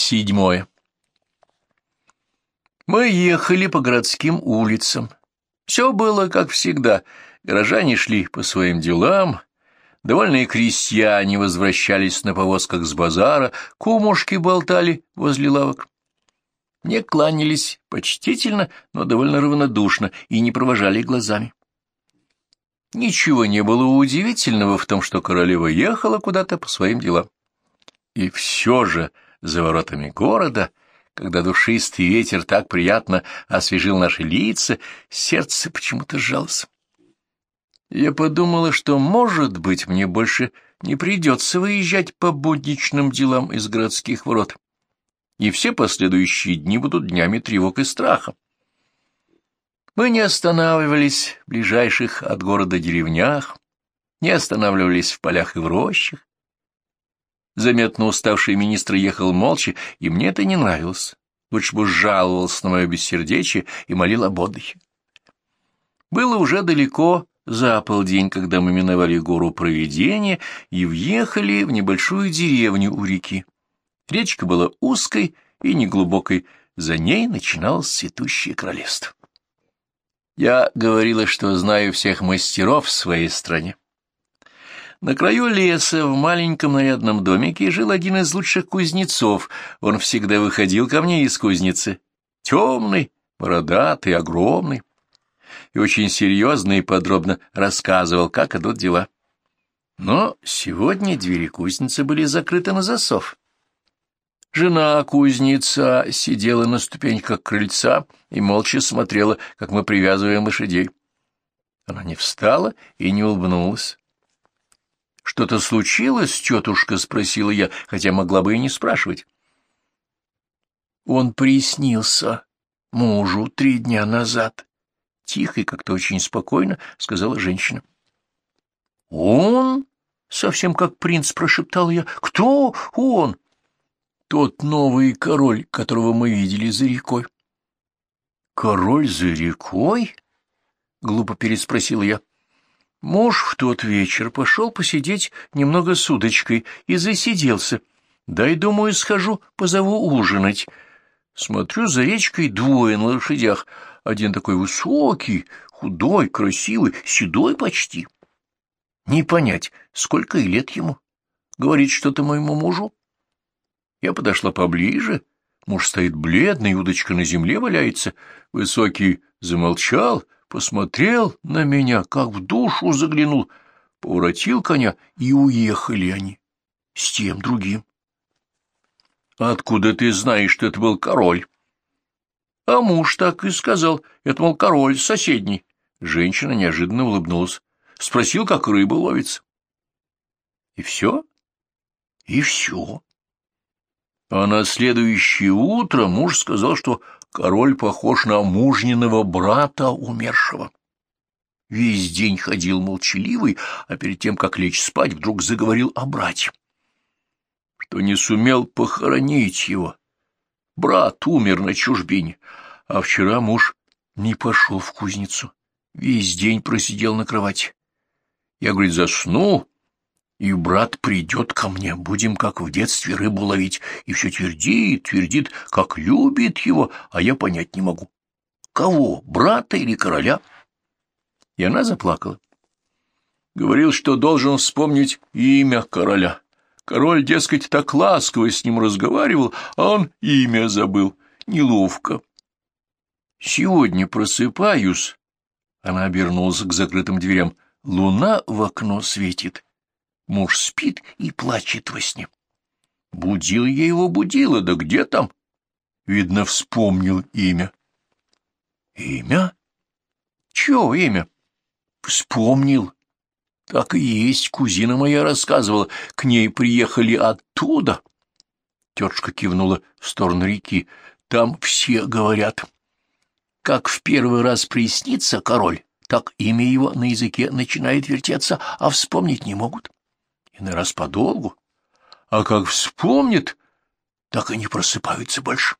Седьмое. Мы ехали по городским улицам. Все было как всегда. Горожане шли по своим делам, довольные крестьяне возвращались на повозках с базара, кумушки болтали возле лавок. Мне кланялись почтительно, но довольно равнодушно и не провожали глазами. Ничего не было удивительного в том, что королева ехала куда-то по своим делам. И все же за воротами города, когда душистый ветер так приятно освежил наши лица, сердце почему-то сжалось. Я подумала, что, может быть, мне больше не придется выезжать по будничным делам из городских ворот, и все последующие дни будут днями тревог и страха. Мы не останавливались в ближайших от города деревнях, не останавливались в полях и в рощах. Заметно уставший министр ехал молча, и мне это не нравилось. Лучше бы жаловался на мое бессердечие и молил об отдыхе. Было уже далеко за полдень, когда мы миновали гору Провидения и въехали в небольшую деревню у реки. Речка была узкой и неглубокой, за ней начиналось цветущее королевство. Я говорила, что знаю всех мастеров в своей стране. На краю леса в маленьком нарядном домике жил один из лучших кузнецов. Он всегда выходил ко мне из кузницы. Темный, бородатый, огромный. И очень серьезно и подробно рассказывал, как идут дела. Но сегодня двери кузницы были закрыты на засов. Жена кузнеца сидела на ступеньках крыльца и молча смотрела, как мы привязываем лошадей. Она не встала и не улыбнулась. — Что-то случилось, тетушка? — спросила я, хотя могла бы и не спрашивать. Он приснился мужу три дня назад. Тихо и как-то очень спокойно сказала женщина. — Он? — совсем как принц прошептал я. — Кто он? — тот новый король, которого мы видели за рекой. — Король за рекой? — глупо переспросил я. Муж в тот вечер пошел посидеть немного с удочкой и засиделся. Дай, думаю, схожу, позову ужинать. Смотрю, за речкой двое на лошадях. Один такой высокий, худой, красивый, седой почти. Не понять, сколько и лет ему. Говорит что-то моему мужу. Я подошла поближе. Муж стоит бледный, удочка на земле валяется. Высокий замолчал, посмотрел на меня, как в душу заглянул, поворотил коня, и уехали они с тем другим. — Откуда ты знаешь, что это был король? — А муж так и сказал. Это, мол, король соседний. Женщина неожиданно улыбнулась. Спросил, как рыба ловится. — И все? — И все. А на следующее утро муж сказал, что король похож на мужниного брата умершего. Весь день ходил молчаливый, а перед тем, как лечь спать, вдруг заговорил о брате. Что не сумел похоронить его. Брат умер на чужбине, а вчера муж не пошел в кузницу. Весь день просидел на кровати. Я, говорит, засну, и брат придет ко мне, будем как в детстве рыбу ловить, и все твердит, твердит, как любит его, а я понять не могу. Кого, брата или короля? И она заплакала. Говорил, что должен вспомнить имя короля. Король, дескать, так ласково с ним разговаривал, а он имя забыл. Неловко. Сегодня просыпаюсь. Она обернулась к закрытым дверям. Луна в окно светит. Муж спит и плачет во сне. Будил я его, будила, да где там? Видно, вспомнил имя. Имя? Чего имя? Вспомнил. Так и есть, кузина моя рассказывала, к ней приехали оттуда. Тетушка кивнула в сторону реки. Там все говорят. Как в первый раз приснится король, так имя его на языке начинает вертеться, а вспомнить не могут иной раз подолгу, а как вспомнит, так и не просыпаются больше.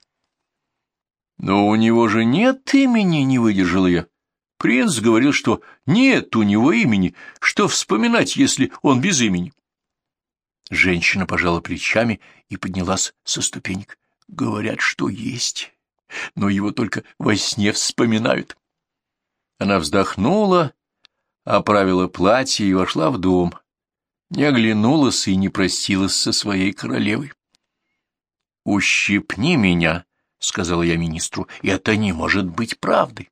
Но у него же нет имени, не выдержал я. Принц говорил, что нет у него имени, что вспоминать, если он без имени. Женщина пожала плечами и поднялась со ступенек. Говорят, что есть, но его только во сне вспоминают. Она вздохнула, оправила платье и вошла в дом. Не оглянулась и не простилась со своей королевой. «Ущипни меня», — сказала я министру, — «это не может быть правдой».